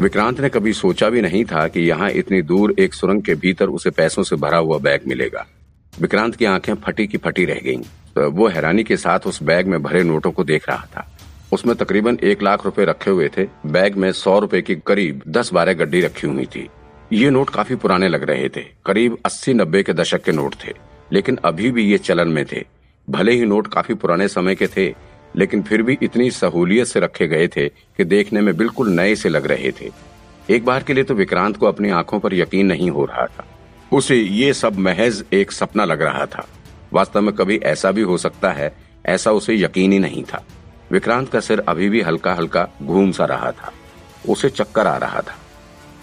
विक्रांत ने कभी सोचा भी नहीं था कि यहाँ इतनी दूर एक सुरंग के भीतर उसे पैसों से भरा हुआ बैग मिलेगा। विक्रांत की आँखें फटी की फटी रह गईं। तो वो हैरानी के साथ उस बैग में भरे नोटों को देख रहा था। उसमें तकरीबन एक लाख रुपए रखे हुए थे। बैग में सौ रुपए की करीब दस बारह गड्डी रखी हुई थी। ये नोट काफ़ी पुराने लग रहे थे। करीब अस्सी नब्बे के दशक के नोट थे। लेकिन अभी भी ये चलन में थे। भले ही नोट काफ़ी पुराने समय के थे लेकिन फिर भी इतनी सहूलियत से रखे गए थे कि देखने में बिल्कुल नए से लग रहे थे। एक बार के लिए तो विक्रांत को अपनी आँखों पर यकीन नहीं हो रहा था। उसे ये सब महज एक सपना लग रहा था। वास्तव में कभी ऐसा भी हो सकता है, ऐसा उसे यकीन ही नहीं था। विक्रांत का सिर अभी भी हल्का हल्का घूम सा रहा था। उसे चक्कर आ रहा था।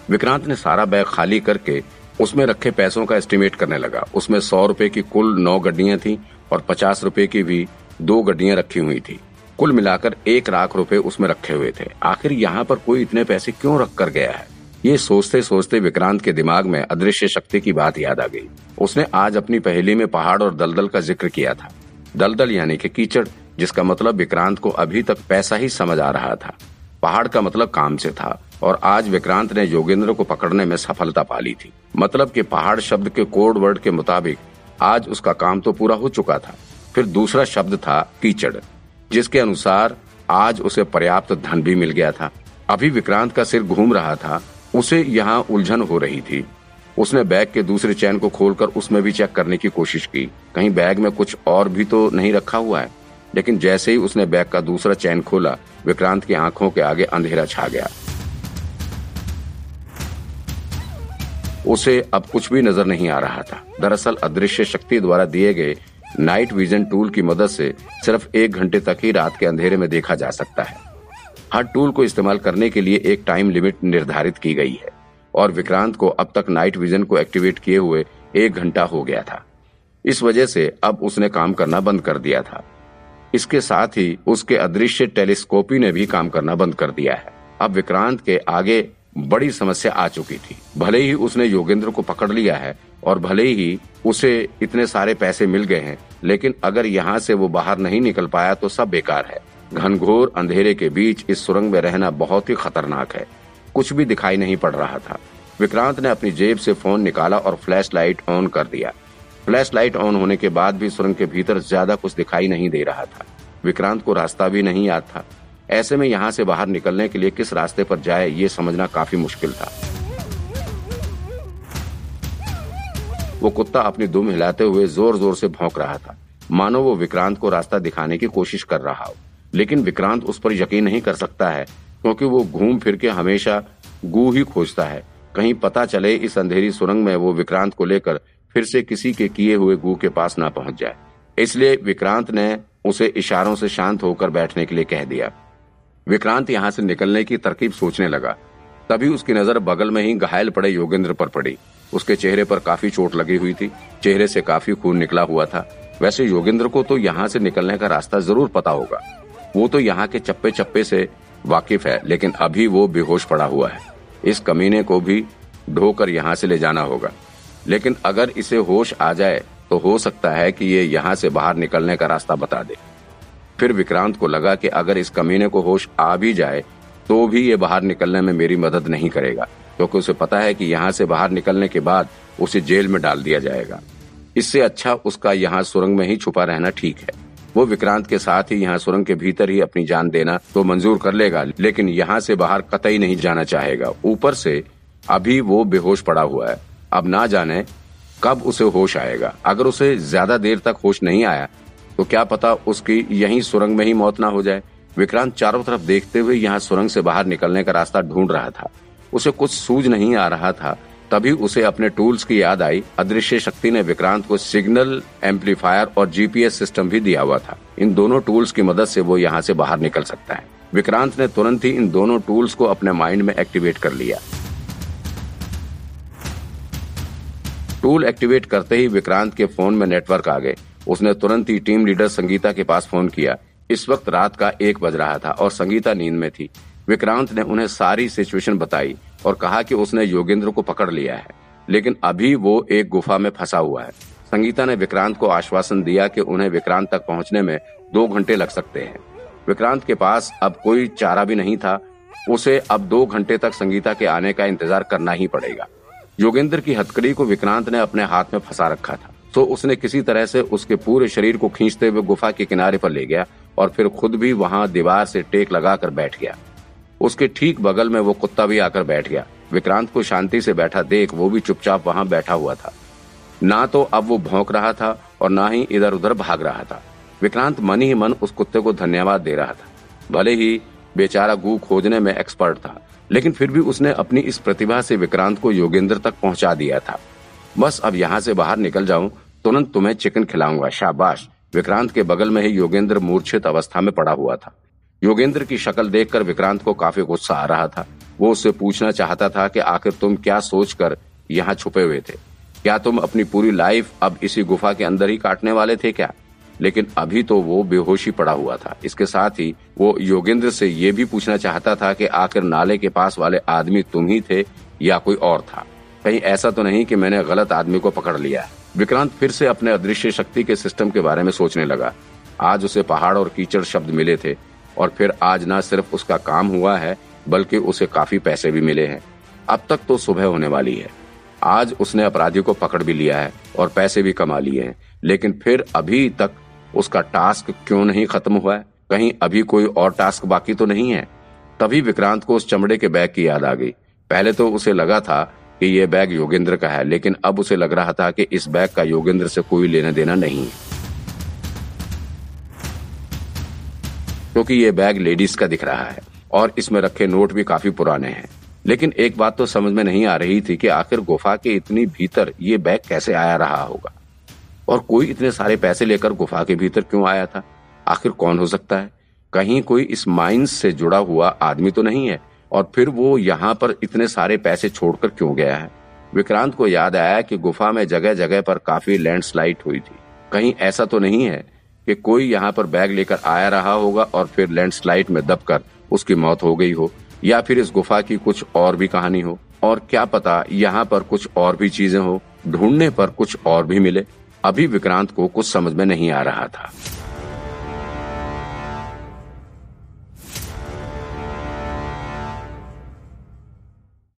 विक्रांत ने सारा बैग खाली करके उसमें रखे पैसों का एस्टिमेट करने लगा। उसमें सौ रुपए की कुल नौ गड्डियाँ थी और पचास रुपए की भी दो गड्डियाँ रखी हुई थी। कुल मिलाकर एक लाख रुपए उसमें रखे हुए थे। आखिर यहाँ पर कोई इतने पैसे क्यों रख कर गया है? ये सोचते सोचते विक्रांत के दिमाग में अदृश्य शक्ति की बात याद आ गई। उसने आज अपनी पहेली में पहाड़ और दलदल का ज़िक्र किया था। दलदल यानी कि कीचड़, जिसका मतलब विक्रांत को अभी तक पैसा ही समझ आ रहा था। पहाड़ का मतलब काम से था, और आज विक्रांत ने योगेंद्र को पकड़ने में सफलता पाली थी। मतलब कि पहाड़ शब्द के कोड वर्ड के मुताबिक आज उसका काम तो पूरा हो चुका था। फिर दूसरा शब्द था कीचड़, जिसके अनुसार आज उसे पर्याप्त धन भी मिल गया था। अभी विक्रांत का सिर घूम रहा था, उसे यहाँ उलझन हो रही थी। उसने बैग के दूसरे चैन को खोलकर उसमें भी चेक करने की कोशिश की। कहीं बैग में कुछ और भी तो नहीं रखा हुआ है। लेकिन जैसे ही उसने बैग का दूसरा चैन खोला, विक्रांत की आँखों के आगे अंधेरा छा गया। उसे अब कुछ भी नज़र नहीं आ रहा था। दरअसल अदृश्य शक्ति द्वारा दिए गए नाइट विजन टूल की मदद से सिर्फ़ एक घंटे तक ही रात के अंधेरे में देखा जा सकता है। हर टूल को इस्तेमाल करने के लिए एक टाइम लिमिट निर्धारित की गई है और विक्रांत को अब तक नाइट विजन को एक्टिवेट किए हुए एक घंटा हो गया था। इस वजह से अब उसने काम करना बंद कर दिया था। इसके साथ ही उसके अदृश्य टेलीस्कोपी ने भी काम करना बंद कर दिया है। अब विक्रांत के आगे बड़ी समस्या आ चुकी थी। भले ही उसने योगेंद्र को पकड़ लिया है और भले ही उसे इतने सारे पैसे मिल गए हैं, लेकिन अगर यहाँ से वो बाहर नहीं निकल पाया तो सब बेकार है। घनघोर अंधेरे के बीच इस सुरंग में रहना बहुत ही खतरनाक है। कुछ भी दिखाई नहीं पड़ रहा था। विक्रांत ने अपनी जेब से फ़ोन निकाला और फ्लैश लाइट ऑन कर दिया। फ्लैश लाइट ऑन होने के बाद भी सुरंग के भीतर ज़्यादा कुछ दिखाई नहीं दे रहा था। विक्रांत को रास्ता भी नहीं याद था। ऐसे में यहाँ से बाहर निकलने के लिए किस रास्ते पर जाए, ये समझना काफ़ी मुश्किल था। वो कुत्ता अपनी दुम हिलाते हुए ज़ोर ज़ोर से भौंक रहा था। मानो वो विक्रांत को रास्ता दिखाने की कोशिश कर रहा हो। लेकिन विक्रांत उस पर यकीन नहीं कर सकता है, क्योंकि वो घूम फिर के हमेशा गू ही खोजता है। कहीं पता चले इस अंधेरी सुरंग में वो विक्रांत को लेकर फिर से किसी के किए हुए गू के पास ना पहुँच जाए। इसलिए विक्रांत ने उसे इशारों से शांत होकर बैठने के लिए कह दिया। विक्रांत यहाँ से निकलने की तरकीब सोचने लगा। तभी उसकी नज़र बगल में ही घायल पड़े योगेंद्र पर पड़ी। उसके चेहरे पर काफ़ी चोट लगी हुई थी, चेहरे से काफ़ी खून निकला हुआ था। वैसे योगेंद्र को तो यहाँ से निकलने का रास्ता ज़रूर पता होगा। वो तो यहाँ के चप्पे चप्पे से वाकिफ है, लेकिन अभी वो बेहोश पड़ा हुआ है। इस कमीने को भी ढोकर यहाँ से ले जाना होगा। लेकिन अगर इसे होश आ जाए तो हो सकता है कि ये यहाँ से बाहर निकलने का रास्ता बता दे। फिर विक्रांत को लगा कि अगर इस कमीने को होश आ भी जाए तो भी ये बाहर निकलने में मेरी मदद नहीं करेगा। क्योंकि उसे पता है कि यहाँ से बाहर निकलने के बाद उसे जेल में डाल दिया जाएगा। इससे अच्छा उसका यहाँ सुरंग में ही छुपा रहना ठीक है। वो विक्रांत के साथ ही यहाँ सुरंग के भीतर ही अपनी जान देना तो मंजूर कर लेगा, लेकिन यहाँ से बाहर कतई नहीं जाना चाहेगा। ऊपर से अभी वो बेहोश पड़ा हुआ है। अब ना जाने कब उसे होश आएगा। अगर उसे ज़्यादा देर तक होश नहीं आया तो क्या पता उसकी यही सुरंग में ही मौत ना हो जाए। विक्रांत चारों तरफ़ देखते हुए यहाँ सुरंग से बाहर निकलने का रास्ता ढूंढ रहा था। उसे कुछ सूझ नहीं आ रहा था। तभी उसे अपने टूल्स की याद आई। अदृश्य शक्ति ने विक्रांत को सिग्नल, एम्पलीफायर और जीपीएस सिस्टम भी दिया हुआ था। इन दोनों टूल्स की मदद से वो यहाँ से बाहर निकल सकता है। विक्रांत ने तुरंत ही इन दोनों टूल्स को अपने माइंड में एक्टिवेट कर लिया। टूल एक्टिवेट करते ही विक्रांत के फ़ोन में नेटवर्क आ गए। उसने तुरंत ही टीम लीडर संगीता के पास फ़ोन किया। इस वक्त रात का एक बज रहा था और संगीता नींद में थी। विक्रांत ने उन्हें सारी सिचुएशन बताई और कहा कि उसने योगेंद्र को पकड़ लिया है, लेकिन अभी वो एक गुफा में फंसा हुआ है। संगीता ने विक्रांत को आश्वासन दिया कि उन्हें विक्रांत तक पहुँचने में दो घंटे लग सकते हैं। विक्रांत के पास अब कोई चारा भी नहीं था। उसे अब दो घंटे तक संगीता के आने का इंतज़ार करना ही पड़ेगा। योगेंद्र की हथकड़ी को विक्रांत ने अपने हाथ में फंसा रखा था। तो उसने किसी तरह से उसके पूरे शरीर को खींचते हुए गुफा के किनारे पर ले गया और फिर खुद भी वहाँ दीवार से टेक लगाकर बैठ गया। उसके ठीक बगल में वो कुत्ता भी आकर बैठ गया। विक्रांत को शांति से बैठा देख, वो भी चुपचाप वहाँ बैठा हुआ था। ना तो अब वो भौंक रहा था और ना ही इधर उधर भाग रहा था। विक्रांत मन ही मन उस कुत्ते को धन्यवाद दे रहा था। भले ही बेचारा गु खोजने में एक्सपर्ट था, लेकिन फिर भी उसने अपनी इस प्रतिभा से विक्रांत को योगेंद्र तक पहुँचा दिया था। बस अब यहाँ से बाहर निकल जाऊँ, तुरंत तुम्हें चिकन खिलाऊँगा, शाबाश। विक्रांत के बगल में ही योगेंद्र मूर्छित अवस्था में पड़ा हुआ था। योगेंद्र की शक्ल देखकर विक्रांत को काफ़ी गुस्सा आ रहा था। वो उससे पूछना चाहता था कि आखिर तुम क्या सोचकर यहाँ छुपे हुए थे? क्या तुम अपनी पूरी लाइफ अब इसी गुफा के अंदर ही काटने वाले थे क्या? लेकिन अभी तो वो बेहोशी पड़ा हुआ था। इसके साथ ही वो योगेंद्र से ये भी पूछना चाहता था कि आखिर नाले के पास वाले आदमी तुम ही थे या कोई और था? कहीं ऐसा तो नहीं कि मैंने गलत आदमी को पकड़ लिया। विक्रांत फिर से अपने अदृश्य शक्ति के सिस्टम के बारे में सोचने लगा। आज उसे पहाड़ और कीचड़ शब्द मिले थे। और फिर आज न सिर्फ़ उसका काम हुआ है, बल्कि उसे काफ़ी पैसे भी मिले हैं। अब तक तो सुबह होने वाली है। आज उसने अपराधी को पकड़ भी लिया है और पैसे भी कमा लिए हैं, लेकिन फिर अभी तक उसका टास्क क्यों नहीं खत्म हुआ है? कहीं अभी कोई और टास्क बाकी तो नहीं है? तभी विक्रांत को उस चमड़े के बैग की याद आ गई। पहले तो उसे लगा था कि यह बैग योगेंद्र का है, लेकिन अब उसे लग रहा था कि इस बैग का योगेंद्र से कोई लेना देना नहीं है। क्योंकि ये बैग लेडीज़ का दिख रहा है और इसमें रखे नोट भी काफ़ी पुराने हैं। लेकिन एक बात तो समझ में नहीं आ रही थी कि आखिर गुफा के इतनी भीतर ये बैग कैसे आया रहा होगा? और कोई इतने सारे पैसे लेकर गुफा के भीतर क्यों आया था? आखिर कौन हो सकता है? कहीं कोई इस माइंस से जुड़ा हुआ आदमी तो नहीं है? और फिर वो यहाँ पर इतने सारे पैसे छोड़कर क्यों गया है? विक्रांत को याद आया कि गुफा में जगह जगह पर काफ़ी लैंडस्लाइड हुई थी। कहीं ऐसा तो नहीं है कि कोई यहाँ पर बैग लेकर आया रहा होगा और फिर लैंडस्लाइड में दबकर उसकी मौत हो गई हो, या फिर इस गुफा की कुछ और भी कहानी हो। और क्या पता यहाँ पर कुछ और भी चीज़ें हो, ढूँढने पर कुछ और भी मिले। अभी विक्रांत को कुछ समझ में नहीं आ रहा था।